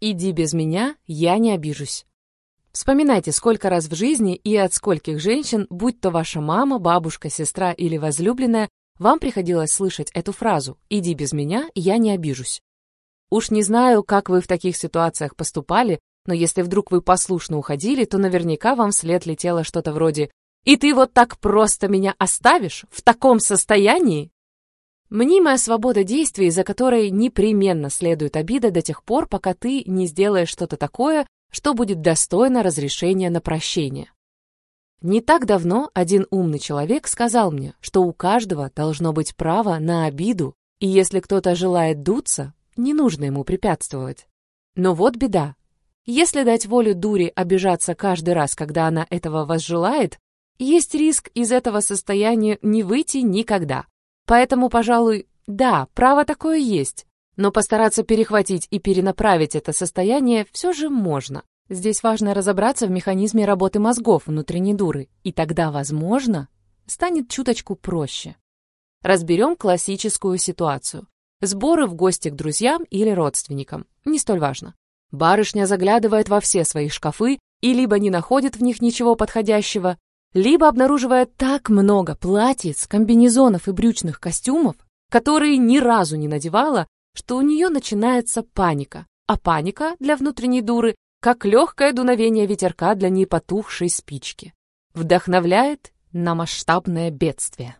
Иди без меня, я не обижусь. Вспоминайте, сколько раз в жизни и от скольких женщин, будь то ваша мама, бабушка, сестра или возлюбленная, вам приходилось слышать эту фразу «иди без меня, я не обижусь». Уж не знаю, как вы в таких ситуациях поступали, но если вдруг вы послушно уходили, то наверняка вам вслед летело что-то вроде «И ты вот так просто меня оставишь? В таком состоянии?» Мнимая свобода действий, за которой непременно следует обида до тех пор, пока ты не сделаешь что-то такое, что будет достойно разрешения на прощение. Не так давно один умный человек сказал мне, что у каждого должно быть право на обиду, и если кто-то желает дуться, не нужно ему препятствовать. Но вот беда. Если дать волю дуре обижаться каждый раз, когда она этого возжелает, есть риск из этого состояния не выйти никогда. Поэтому, пожалуй, да, право такое есть, но постараться перехватить и перенаправить это состояние все же можно. Здесь важно разобраться в механизме работы мозгов внутренней дуры, и тогда, возможно, станет чуточку проще. Разберем классическую ситуацию. Сборы в гости к друзьям или родственникам. Не столь важно. Барышня заглядывает во все свои шкафы и либо не находит в них ничего подходящего, либо обнаруживает так много платьиц, комбинезонов и брючных костюмов, которые ни разу не надевала, что у нее начинается паника. А паника для внутренней дуры как легкое дуновение ветерка для непотухшей спички. Вдохновляет на масштабное бедствие.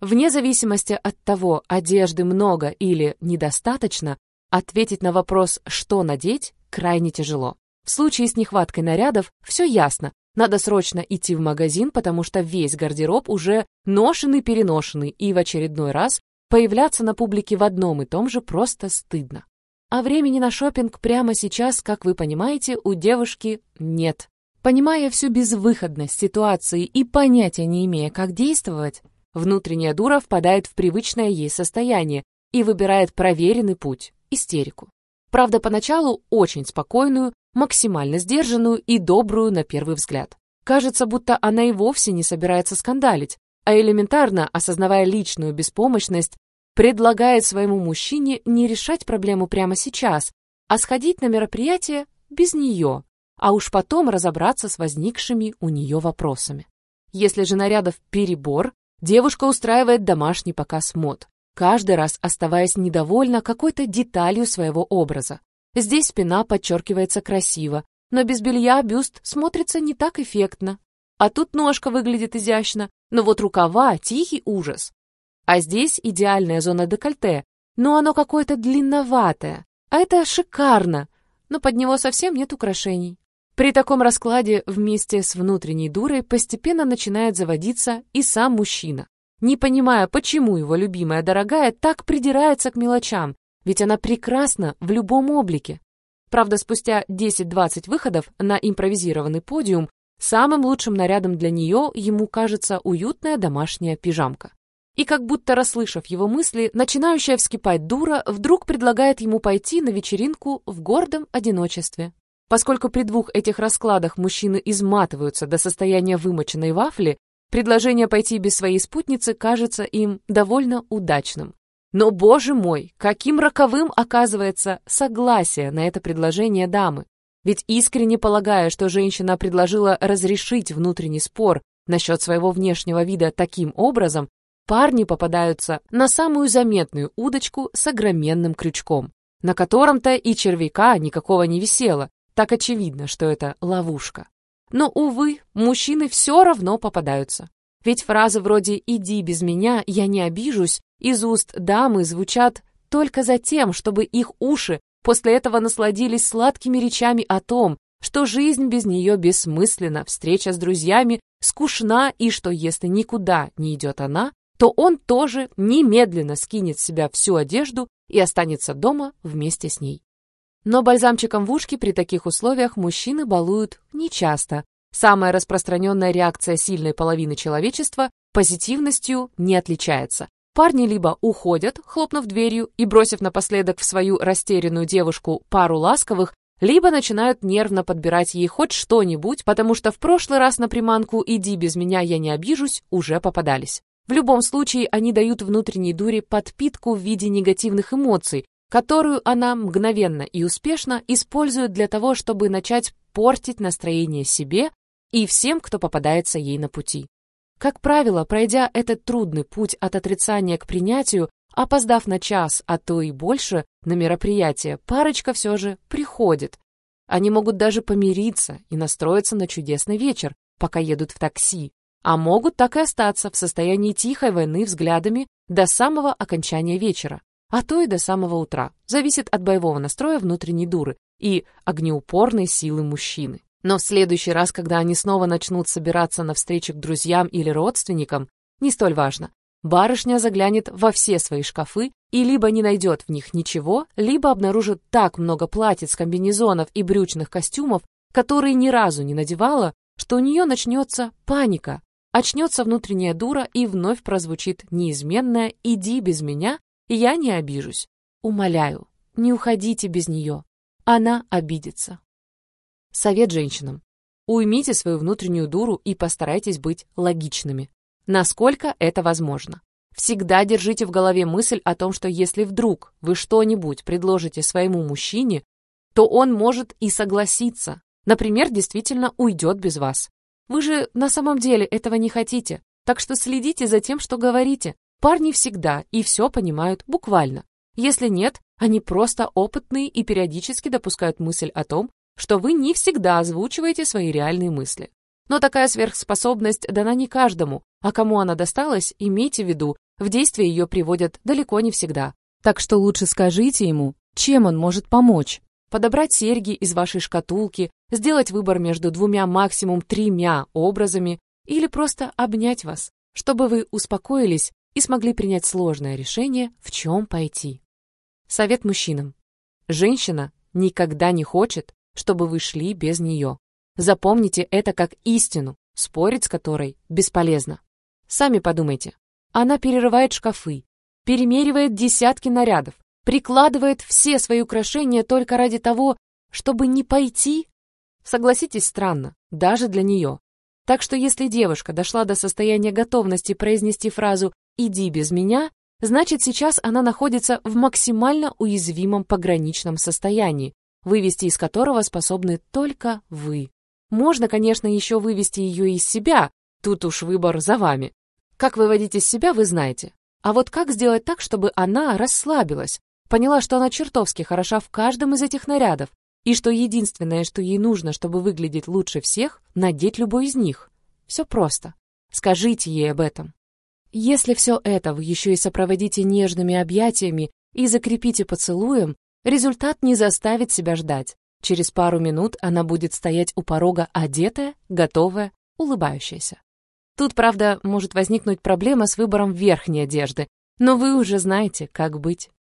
Вне зависимости от того, одежды много или недостаточно, ответить на вопрос «что надеть» крайне тяжело. В случае с нехваткой нарядов все ясно. Надо срочно идти в магазин, потому что весь гардероб уже ношенный-переношенный, и в очередной раз Появляться на публике в одном и том же просто стыдно. А времени на шопинг прямо сейчас, как вы понимаете, у девушки нет. Понимая всю безвыходность ситуации и понятия не имея, как действовать, внутренняя дура впадает в привычное ей состояние и выбирает проверенный путь – истерику. Правда, поначалу очень спокойную, максимально сдержанную и добрую на первый взгляд. Кажется, будто она и вовсе не собирается скандалить, а элементарно, осознавая личную беспомощность, предлагает своему мужчине не решать проблему прямо сейчас, а сходить на мероприятие без нее, а уж потом разобраться с возникшими у нее вопросами. Если же нарядов перебор, девушка устраивает домашний показ мод, каждый раз оставаясь недовольна какой-то деталью своего образа. Здесь спина подчеркивается красиво, но без белья бюст смотрится не так эффектно. А тут ножка выглядит изящно, но вот рукава — тихий ужас. А здесь идеальная зона декольте, но оно какое-то длинноватое. А это шикарно, но под него совсем нет украшений. При таком раскладе вместе с внутренней дурой постепенно начинает заводиться и сам мужчина. Не понимая, почему его любимая дорогая так придирается к мелочам, ведь она прекрасна в любом облике. Правда, спустя 10-20 выходов на импровизированный подиум Самым лучшим нарядом для нее ему кажется уютная домашняя пижамка. И как будто расслышав его мысли, начинающая вскипать дура вдруг предлагает ему пойти на вечеринку в гордом одиночестве. Поскольку при двух этих раскладах мужчины изматываются до состояния вымоченной вафли, предложение пойти без своей спутницы кажется им довольно удачным. Но, боже мой, каким роковым оказывается согласие на это предложение дамы. Ведь искренне полагая, что женщина предложила разрешить внутренний спор насчет своего внешнего вида таким образом, парни попадаются на самую заметную удочку с огроменным крючком, на котором-то и червяка никакого не висело, так очевидно, что это ловушка. Но, увы, мужчины все равно попадаются. Ведь фразы вроде «иди без меня, я не обижусь» из уст дамы звучат только за тем, чтобы их уши После этого насладились сладкими речами о том, что жизнь без нее бессмысленна, встреча с друзьями скучна и что если никуда не идет она, то он тоже немедленно скинет с себя всю одежду и останется дома вместе с ней. Но бальзамчиком в ушки при таких условиях мужчины балуют нечасто. Самая распространенная реакция сильной половины человечества позитивностью не отличается. Парни либо уходят, хлопнув дверью и бросив напоследок в свою растерянную девушку пару ласковых, либо начинают нервно подбирать ей хоть что-нибудь, потому что в прошлый раз на приманку «иди без меня, я не обижусь» уже попадались. В любом случае они дают внутренней дуре подпитку в виде негативных эмоций, которую она мгновенно и успешно использует для того, чтобы начать портить настроение себе и всем, кто попадается ей на пути. Как правило, пройдя этот трудный путь от отрицания к принятию, опоздав на час, а то и больше, на мероприятие, парочка все же приходит. Они могут даже помириться и настроиться на чудесный вечер, пока едут в такси, а могут так и остаться в состоянии тихой войны взглядами до самого окончания вечера, а то и до самого утра. Зависит от боевого настроя внутренней дуры и огнеупорной силы мужчины. Но в следующий раз, когда они снова начнут собираться на встречи к друзьям или родственникам, не столь важно. Барышня заглянет во все свои шкафы и либо не найдет в них ничего, либо обнаружит так много платьиц, комбинезонов и брючных костюмов, которые ни разу не надевала, что у нее начнется паника, очнется внутренняя дура и вновь прозвучит неизменное «иди без меня, и я не обижусь». Умоляю, не уходите без нее. Она обидится. Совет женщинам. Уймите свою внутреннюю дуру и постарайтесь быть логичными. Насколько это возможно. Всегда держите в голове мысль о том, что если вдруг вы что-нибудь предложите своему мужчине, то он может и согласиться. Например, действительно уйдет без вас. Вы же на самом деле этого не хотите, так что следите за тем, что говорите. Парни всегда и все понимают буквально. Если нет, они просто опытные и периодически допускают мысль о том, что вы не всегда озвучиваете свои реальные мысли. Но такая сверхспособность дана не каждому, а кому она досталась, имейте в виду, в действие ее приводят далеко не всегда. Так что лучше скажите ему, чем он может помочь. Подобрать серьги из вашей шкатулки, сделать выбор между двумя, максимум тремя образами или просто обнять вас, чтобы вы успокоились и смогли принять сложное решение, в чем пойти. Совет мужчинам. Женщина никогда не хочет, чтобы вы шли без нее. Запомните это как истину, спорить с которой бесполезно. Сами подумайте. Она перерывает шкафы, перемеривает десятки нарядов, прикладывает все свои украшения только ради того, чтобы не пойти? Согласитесь, странно, даже для нее. Так что если девушка дошла до состояния готовности произнести фразу «иди без меня», значит сейчас она находится в максимально уязвимом пограничном состоянии, вывести из которого способны только вы. Можно, конечно, еще вывести ее из себя, тут уж выбор за вами. Как выводить из себя, вы знаете. А вот как сделать так, чтобы она расслабилась, поняла, что она чертовски хороша в каждом из этих нарядов, и что единственное, что ей нужно, чтобы выглядеть лучше всех, надеть любой из них. Все просто. Скажите ей об этом. Если все это вы еще и сопроводите нежными объятиями и закрепите поцелуем, Результат не заставит себя ждать. Через пару минут она будет стоять у порога одетая, готовая, улыбающаяся. Тут, правда, может возникнуть проблема с выбором верхней одежды, но вы уже знаете, как быть.